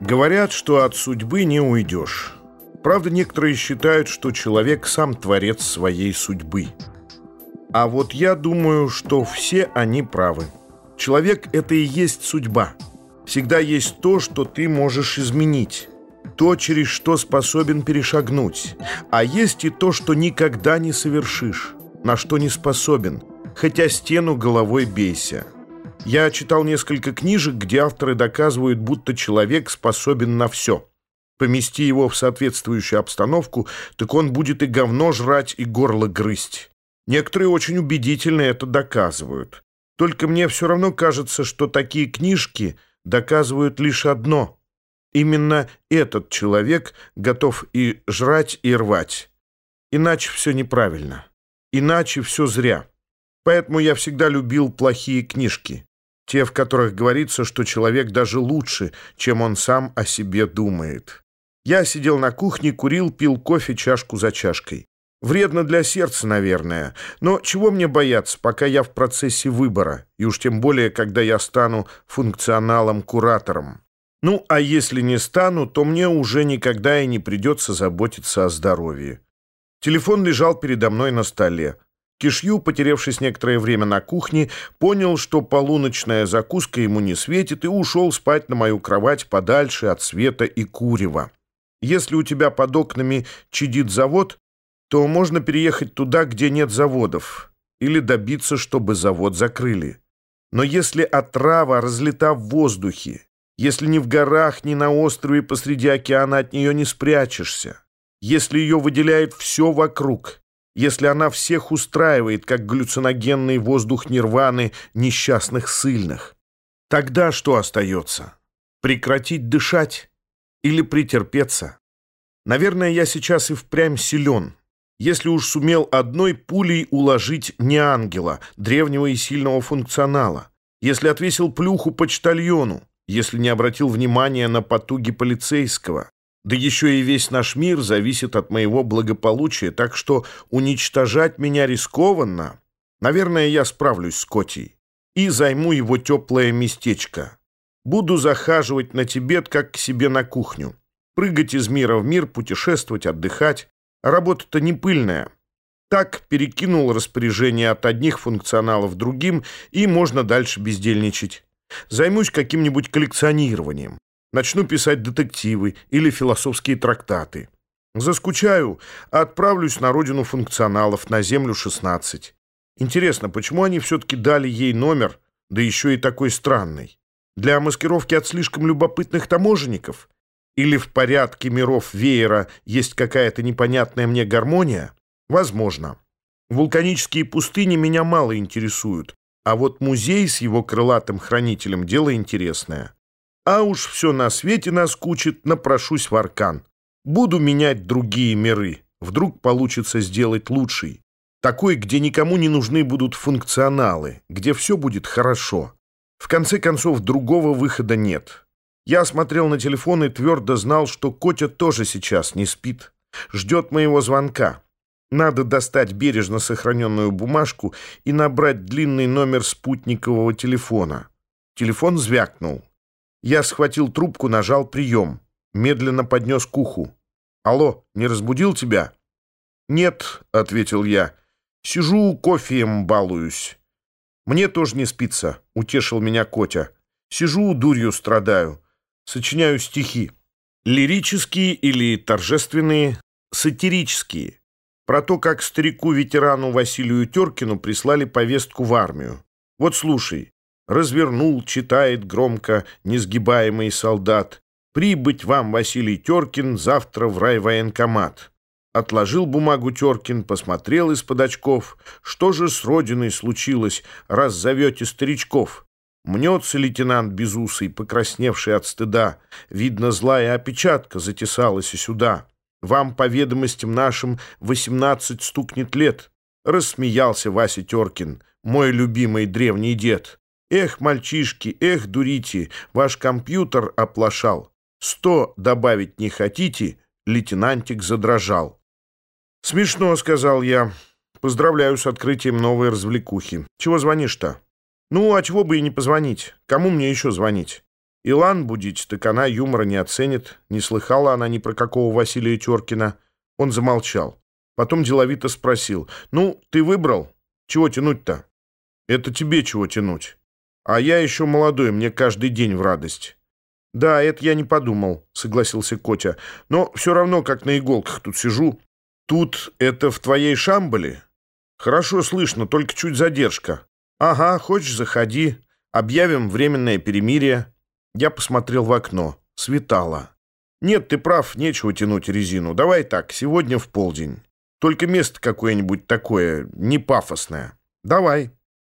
Говорят, что от судьбы не уйдешь. Правда, некоторые считают, что человек сам творец своей судьбы. А вот я думаю, что все они правы. Человек — это и есть судьба. Всегда есть то, что ты можешь изменить. То, через что способен перешагнуть. А есть и то, что никогда не совершишь, на что не способен, хотя стену головой бейся. Я читал несколько книжек, где авторы доказывают, будто человек способен на все. Помести его в соответствующую обстановку, так он будет и говно жрать, и горло грызть. Некоторые очень убедительно это доказывают. Только мне все равно кажется, что такие книжки доказывают лишь одно. Именно этот человек готов и жрать, и рвать. Иначе все неправильно. Иначе все зря. Поэтому я всегда любил плохие книжки. Те, в которых говорится, что человек даже лучше, чем он сам о себе думает. Я сидел на кухне, курил, пил кофе чашку за чашкой. Вредно для сердца, наверное. Но чего мне бояться, пока я в процессе выбора, и уж тем более, когда я стану функционалом-куратором. Ну, а если не стану, то мне уже никогда и не придется заботиться о здоровье. Телефон лежал передо мной на столе. Кишью, потерявшись некоторое время на кухне, понял, что полуночная закуска ему не светит, и ушел спать на мою кровать подальше от света и курева. Если у тебя под окнами чадит завод, то можно переехать туда, где нет заводов, или добиться, чтобы завод закрыли. Но если отрава разлита в воздухе, если ни в горах, ни на острове посреди океана от нее не спрячешься, если ее выделяет все вокруг, если она всех устраивает, как галлюциногенный воздух нирваны несчастных сильных. Тогда что остается? Прекратить дышать или претерпеться? Наверное, я сейчас и впрямь силен. Если уж сумел одной пулей уложить не ангела, древнего и сильного функционала, если отвесил плюху почтальону, если не обратил внимания на потуги полицейского, да еще и весь наш мир зависит от моего благополучия, так что уничтожать меня рискованно. Наверное, я справлюсь с Котей и займу его теплое местечко. Буду захаживать на Тибет, как к себе на кухню. Прыгать из мира в мир, путешествовать, отдыхать. Работа-то не пыльная. Так перекинул распоряжение от одних функционалов другим, и можно дальше бездельничать. Займусь каким-нибудь коллекционированием. Начну писать детективы или философские трактаты. Заскучаю, отправлюсь на родину функционалов, на Землю 16. Интересно, почему они все-таки дали ей номер, да еще и такой странный? Для маскировки от слишком любопытных таможенников? Или в порядке миров веера есть какая-то непонятная мне гармония? Возможно. Вулканические пустыни меня мало интересуют, а вот музей с его крылатым хранителем – дело интересное. А уж все на свете наскучит, напрошусь в Аркан. Буду менять другие миры. Вдруг получится сделать лучший. Такой, где никому не нужны будут функционалы, где все будет хорошо. В конце концов, другого выхода нет. Я смотрел на телефон и твердо знал, что Котя тоже сейчас не спит. Ждет моего звонка. Надо достать бережно сохраненную бумажку и набрать длинный номер спутникового телефона. Телефон звякнул. Я схватил трубку, нажал прием. Медленно поднес к уху. «Алло, не разбудил тебя?» «Нет», — ответил я. «Сижу, кофеем балуюсь». «Мне тоже не спится», — утешил меня Котя. «Сижу, дурью страдаю. Сочиняю стихи. Лирические или торжественные, сатирические. Про то, как старику-ветерану Василию Теркину прислали повестку в армию. Вот слушай. Развернул, читает громко несгибаемый солдат. «Прибыть вам, Василий Теркин, завтра в райвоенкомат». Отложил бумагу Теркин, посмотрел из-под очков. «Что же с родиной случилось, раз зовете старичков?» Мнется лейтенант безусый, покрасневший от стыда. Видно, злая опечатка затесалась и сюда. Вам, по ведомостям нашим, восемнадцать стукнет лет. Рассмеялся Вася Теркин, мой любимый древний дед. Эх, мальчишки, эх, дурите, ваш компьютер оплошал. Сто добавить не хотите? Лейтенантик задрожал. Смешно, сказал я. Поздравляю с открытием новой развлекухи. Чего звонишь-то? Ну, а чего бы и не позвонить? Кому мне еще звонить? Илан будить, так она юмора не оценит. Не слыхала она ни про какого Василия Теркина. Он замолчал. Потом деловито спросил. «Ну, ты выбрал? Чего тянуть-то?» «Это тебе чего тянуть. А я еще молодой, мне каждый день в радость». «Да, это я не подумал», — согласился Котя. «Но все равно, как на иголках тут сижу. Тут это в твоей шамбале?» «Хорошо слышно, только чуть задержка». «Ага, хочешь, заходи. Объявим временное перемирие». Я посмотрел в окно. Светало. «Нет, ты прав, нечего тянуть резину. Давай так, сегодня в полдень. Только место какое-нибудь такое, не пафосное. Давай.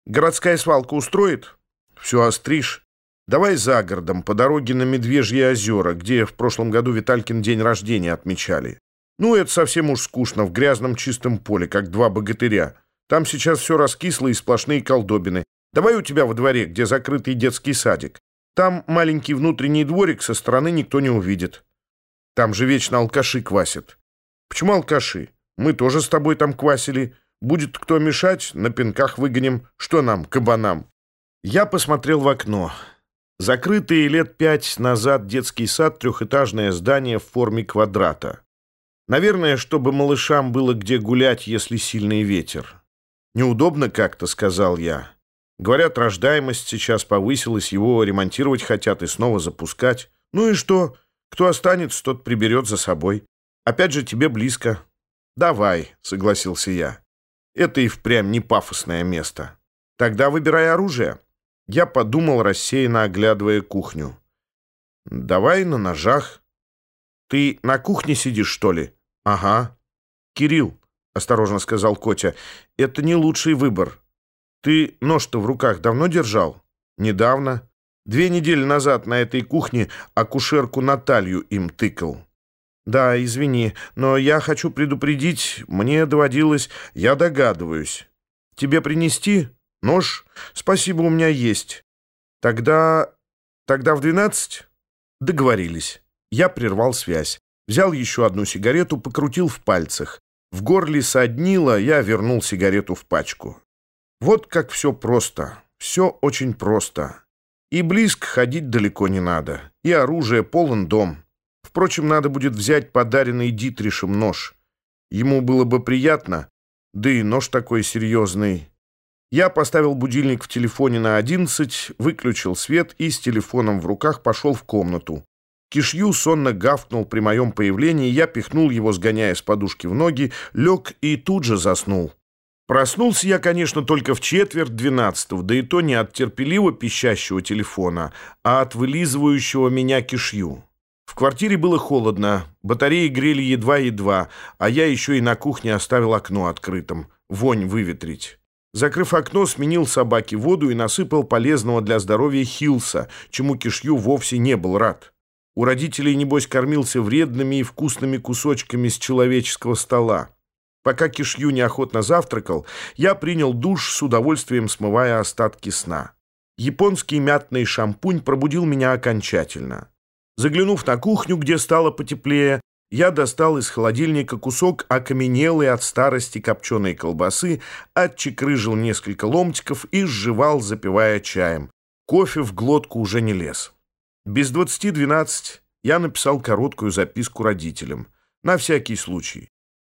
Городская свалка устроит? Все остришь. Давай за городом, по дороге на Медвежьи озера, где в прошлом году Виталькин день рождения отмечали. Ну, это совсем уж скучно, в грязном чистом поле, как два богатыря. Там сейчас все раскисло и сплошные колдобины. Давай у тебя во дворе, где закрытый детский садик. Там маленький внутренний дворик, со стороны никто не увидит. Там же вечно алкаши квасят. Почему алкаши? Мы тоже с тобой там квасили. Будет кто мешать, на пинках выгоним. Что нам, кабанам?» Я посмотрел в окно. Закрытый лет пять назад детский сад, трехэтажное здание в форме квадрата. Наверное, чтобы малышам было где гулять, если сильный ветер. «Неудобно как-то», — сказал я. Говорят, рождаемость сейчас повысилась, его ремонтировать хотят и снова запускать. Ну и что? Кто останется, тот приберет за собой. Опять же, тебе близко. Давай, согласился я. Это и впрямь не пафосное место. Тогда выбирай оружие. Я подумал, рассеянно оглядывая кухню. Давай на ножах. Ты на кухне сидишь, что ли? Ага. Кирилл, осторожно сказал Котя, это не лучший выбор. Ты нож-то в руках давно держал? Недавно. Две недели назад на этой кухне акушерку Наталью им тыкал. Да, извини, но я хочу предупредить, мне доводилось, я догадываюсь. Тебе принести? Нож? Спасибо, у меня есть. Тогда... тогда в двенадцать? Договорились. Я прервал связь. Взял еще одну сигарету, покрутил в пальцах. В горле соднило, я вернул сигарету в пачку. Вот как все просто. Все очень просто. И близко ходить далеко не надо. И оружие полон дом. Впрочем, надо будет взять подаренный Дитришем нож. Ему было бы приятно, да и нож такой серьезный. Я поставил будильник в телефоне на одиннадцать, выключил свет и с телефоном в руках пошел в комнату. Кишью сонно гавкнул при моем появлении, я пихнул его, сгоняя с подушки в ноги, лег и тут же заснул. Проснулся я, конечно, только в четверть двенадцатого, да и то не от терпеливо пищащего телефона, а от вылизывающего меня кишью. В квартире было холодно, батареи грели едва-едва, а я еще и на кухне оставил окно открытым, вонь выветрить. Закрыв окно, сменил собаке воду и насыпал полезного для здоровья хилса, чему кишью вовсе не был рад. У родителей, небось, кормился вредными и вкусными кусочками с человеческого стола. Пока Кишью неохотно завтракал, я принял душ с удовольствием смывая остатки сна. Японский мятный шампунь пробудил меня окончательно. Заглянув на кухню, где стало потеплее, я достал из холодильника кусок окаменелой от старости копченой колбасы, отчекрыжил несколько ломтиков и сживал, запивая чаем. Кофе в глотку уже не лез. Без двадцати двенадцать я написал короткую записку родителям. На всякий случай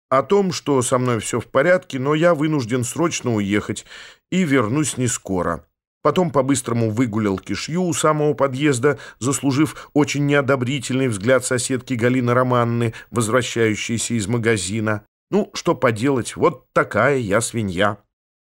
о том, что со мной все в порядке, но я вынужден срочно уехать и вернусь не скоро. Потом по-быстрому выгулял кишью у самого подъезда, заслужив очень неодобрительный взгляд соседки Галины Романны, возвращающейся из магазина. Ну, что поделать, вот такая я свинья.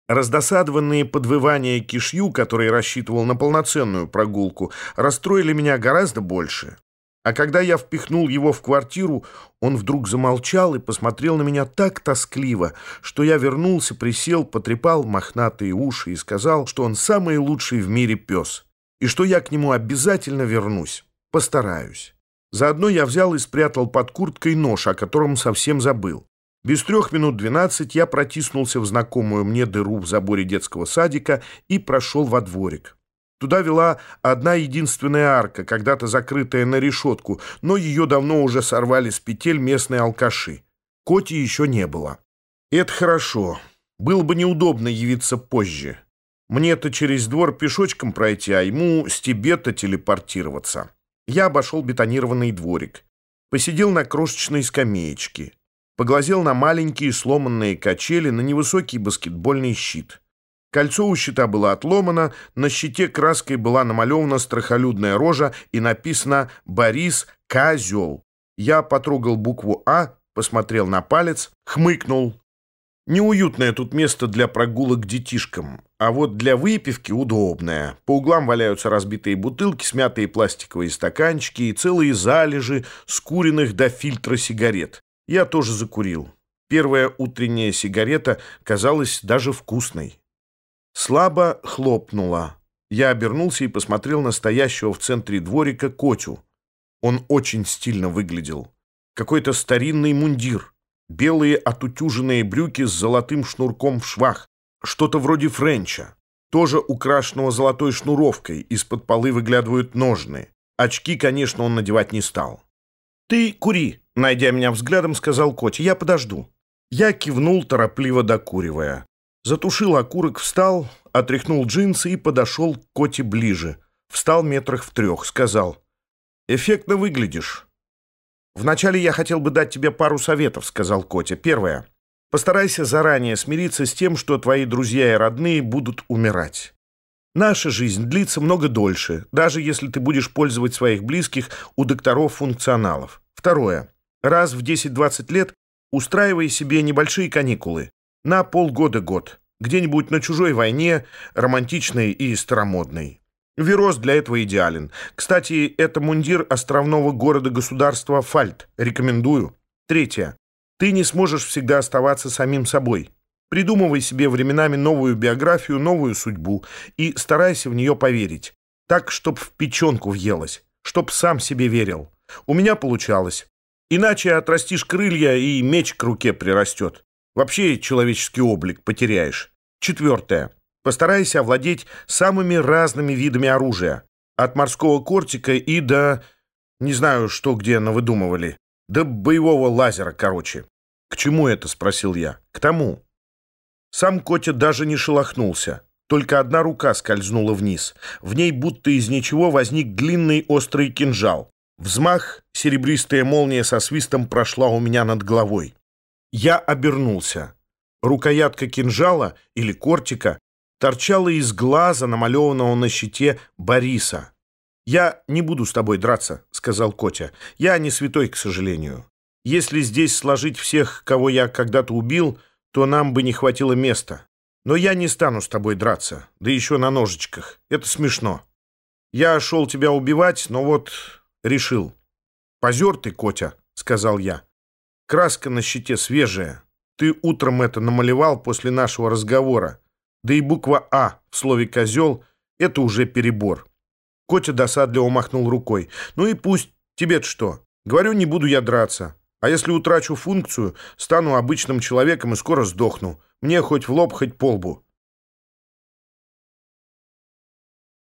Раздосадованные подвывания кишью, который рассчитывал на полноценную прогулку, расстроили меня гораздо больше. А когда я впихнул его в квартиру, он вдруг замолчал и посмотрел на меня так тоскливо, что я вернулся, присел, потрепал мохнатые уши и сказал, что он самый лучший в мире пес, и что я к нему обязательно вернусь, постараюсь. Заодно я взял и спрятал под курткой нож, о котором совсем забыл. Без трех минут двенадцать я протиснулся в знакомую мне дыру в заборе детского садика и прошел во дворик. Туда вела одна единственная арка, когда-то закрытая на решетку, но ее давно уже сорвали с петель местные алкаши. Коти еще не было. Это хорошо. Было бы неудобно явиться позже. Мне-то через двор пешочком пройти, а ему с тебе-то телепортироваться. Я обошел бетонированный дворик. Посидел на крошечной скамеечке. Поглазел на маленькие сломанные качели, на невысокий баскетбольный щит. Кольцо у щита было отломано, на щите краской была намалевана страхолюдная рожа и написано «Борис Козел». Я потрогал букву «А», посмотрел на палец, хмыкнул. Неуютное тут место для прогулок детишкам, а вот для выпивки удобное. По углам валяются разбитые бутылки, смятые пластиковые стаканчики и целые залежи скуренных до фильтра сигарет. Я тоже закурил. Первая утренняя сигарета казалась даже вкусной. Слабо хлопнула. Я обернулся и посмотрел на стоящего в центре дворика Котю. Он очень стильно выглядел. Какой-то старинный мундир — белые отутюженные брюки с золотым шнурком в швах, что-то вроде френча, тоже украшенного золотой шнуровкой, из-под полы выглядывают ножны. Очки, конечно, он надевать не стал. «Ты кури», — найдя меня взглядом, сказал Котя, — «я подожду». Я кивнул, торопливо докуривая. Затушил окурок, встал, отряхнул джинсы и подошел к Коте ближе. Встал метрах в трех, сказал, «Эффектно выглядишь». «Вначале я хотел бы дать тебе пару советов», — сказал Котя. «Первое. Постарайся заранее смириться с тем, что твои друзья и родные будут умирать. Наша жизнь длится много дольше, даже если ты будешь пользовать своих близких у докторов-функционалов. Второе. Раз в 10-20 лет устраивай себе небольшие каникулы. На полгода-год. Где-нибудь на чужой войне, романтичной и старомодной. Вирос для этого идеален. Кстати, это мундир островного города-государства Фальт. Рекомендую. Третье. Ты не сможешь всегда оставаться самим собой. Придумывай себе временами новую биографию, новую судьбу и старайся в нее поверить. Так, чтоб в печенку въелось, чтоб сам себе верил. У меня получалось. Иначе отрастишь крылья, и меч к руке прирастет. Вообще человеческий облик потеряешь. Четвертое. Постарайся овладеть самыми разными видами оружия. От морского кортика и до... Не знаю, что где навыдумывали. До боевого лазера, короче. «К чему это?» — спросил я. «К тому». Сам Котя даже не шелохнулся. Только одна рука скользнула вниз. В ней будто из ничего возник длинный острый кинжал. Взмах, серебристая молния со свистом прошла у меня над головой. Я обернулся. Рукоятка кинжала или кортика торчала из глаза, намалеванного на щите Бориса. «Я не буду с тобой драться», — сказал Котя. «Я не святой, к сожалению. Если здесь сложить всех, кого я когда-то убил, то нам бы не хватило места. Но я не стану с тобой драться, да еще на ножичках. Это смешно. Я шел тебя убивать, но вот решил. Позер ты, Котя», — сказал я. «Краска на щите свежая. Ты утром это намалевал после нашего разговора. Да и буква «А» в слове «козел» — это уже перебор. Котя досадливо махнул рукой. «Ну и пусть. Тебе-то что? Говорю, не буду я драться. А если утрачу функцию, стану обычным человеком и скоро сдохну. Мне хоть в лоб, хоть по лбу.